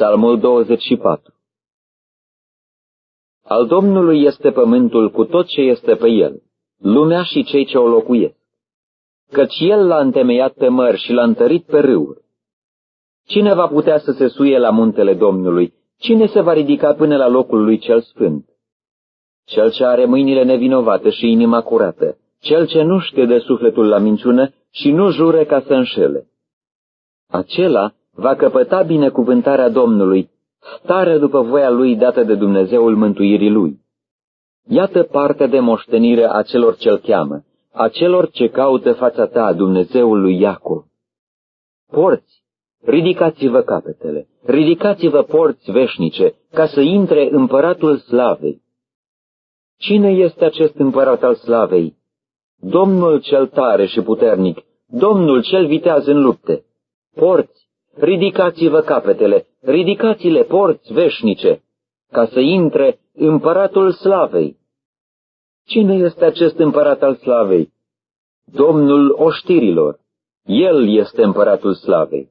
Psalmul 24 Al Domnului este pământul cu tot ce este pe el, lumea și cei ce o locuiesc. Căci el l-a întemeiat pe mări și l-a întărit pe râuri. Cine va putea să se suie la muntele Domnului? Cine se va ridica până la locul lui cel sfânt? Cel ce are mâinile nevinovate și inima curată, cel ce nu știe de sufletul la minciună și nu jure ca să înșele. Acela va căpăta binecuvântarea Domnului, stare după voia lui dată de Dumnezeul mântuirii lui. Iată partea de moștenire a celor ce-l cheamă, a celor ce caută fața ta, Dumnezeul lui Iacov. Porți, ridicați-vă capetele, ridicați-vă porți veșnice, ca să intre împăratul slavei. Cine este acest împărat al slavei? Domnul cel tare și puternic, Domnul cel viteaz în lupte. Porți, ridicați-vă capetele, ridicați-le porți veșnice, ca să intre împăratul slavei. Cine este acest împărat al slavei? Domnul oștirilor. El este împăratul slavei.